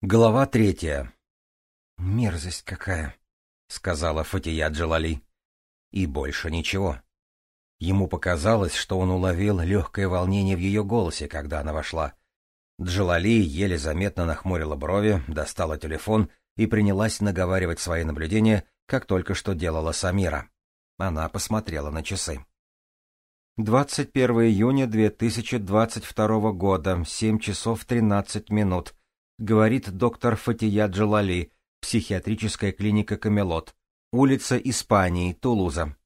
Глава третья. «Мерзость какая!» — сказала Фатия Джалали. И больше ничего. Ему показалось, что он уловил легкое волнение в ее голосе, когда она вошла. Джалали еле заметно нахмурила брови, достала телефон и принялась наговаривать свои наблюдения, как только что делала Самира. Она посмотрела на часы. 21 июня 2022 года, 7 часов 13 минут говорит доктор Фатия Джалали, психиатрическая клиника Камелот, улица Испании, Тулуза.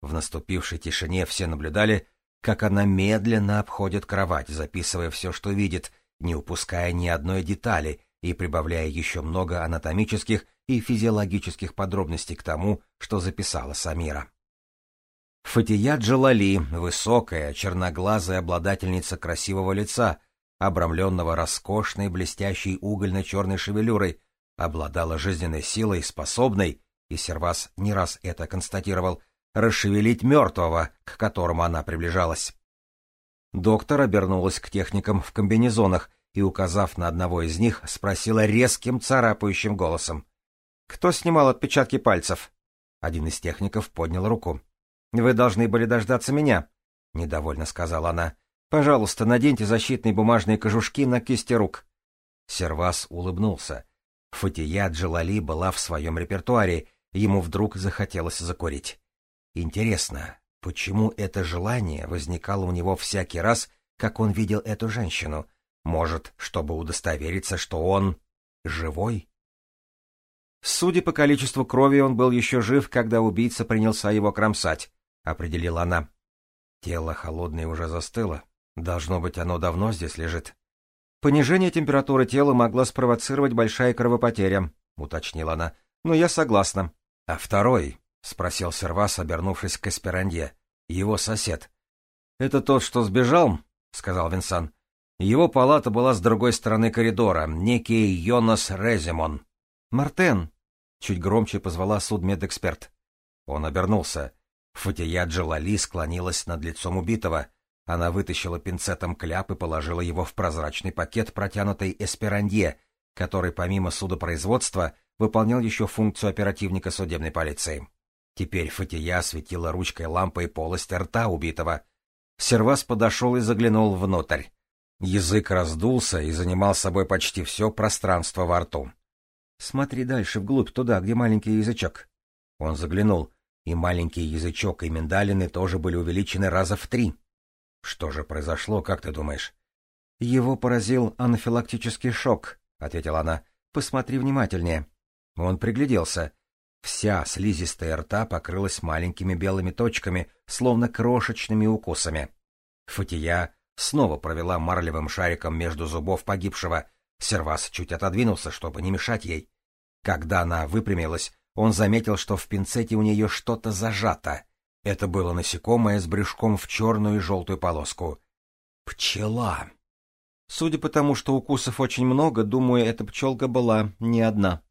В наступившей тишине все наблюдали, как она медленно обходит кровать, записывая все, что видит, не упуская ни одной детали и прибавляя еще много анатомических и физиологических подробностей к тому, что записала Самира. Фатия Джалали, высокая, черноглазая обладательница красивого лица, обрамленного роскошной блестящей угольно-черной шевелюрой, обладала жизненной силой, способной, и Сервас не раз это констатировал, расшевелить мертвого, к которому она приближалась. Доктор обернулась к техникам в комбинезонах и, указав на одного из них, спросила резким царапающим голосом. «Кто снимал отпечатки пальцев?» Один из техников поднял руку. «Вы должны были дождаться меня», — недовольно сказала она. Пожалуйста, наденьте защитные бумажные кожушки на кисти рук. Сервас улыбнулся. Фатия Джалали была в своем репертуаре, ему вдруг захотелось закурить. Интересно, почему это желание возникало у него всякий раз, как он видел эту женщину? Может, чтобы удостовериться, что он живой? Судя по количеству крови, он был еще жив, когда убийца принялся его кромсать, — определила она. Тело холодное уже застыло, Должно быть, оно давно здесь лежит. Понижение температуры тела могло спровоцировать большая кровопотеря, уточнила она. Но я согласна. А второй? спросил Сервас, обернувшись к Эсперанье. Его сосед. Это тот, что сбежал? сказал Винсан. Его палата была с другой стороны коридора, некий Йонас Резимон. Мартен! чуть громче позвала судмедэксперт. Он обернулся. Фатия Джалали склонилась над лицом убитого. Она вытащила пинцетом кляп и положила его в прозрачный пакет, протянутый эсперанье, который помимо судопроизводства выполнял еще функцию оперативника судебной полиции. Теперь Фатия осветила ручкой лампой полость рта убитого. Сервас подошел и заглянул внутрь. Язык раздулся и занимал собой почти все пространство во рту. — Смотри дальше, вглубь, туда, где маленький язычок. Он заглянул, и маленький язычок и миндалины тоже были увеличены раза в три. Что же произошло, как ты думаешь? Его поразил анафилактический шок, ответила она. Посмотри внимательнее. Он пригляделся. Вся слизистая рта покрылась маленькими белыми точками, словно крошечными укусами. Фатия снова провела марлевым шариком между зубов погибшего. Сервас чуть отодвинулся, чтобы не мешать ей. Когда она выпрямилась, он заметил, что в пинцете у нее что-то зажато. Это было насекомое с брюшком в черную и желтую полоску. Пчела. Судя по тому, что укусов очень много, думаю, эта пчелка была не одна.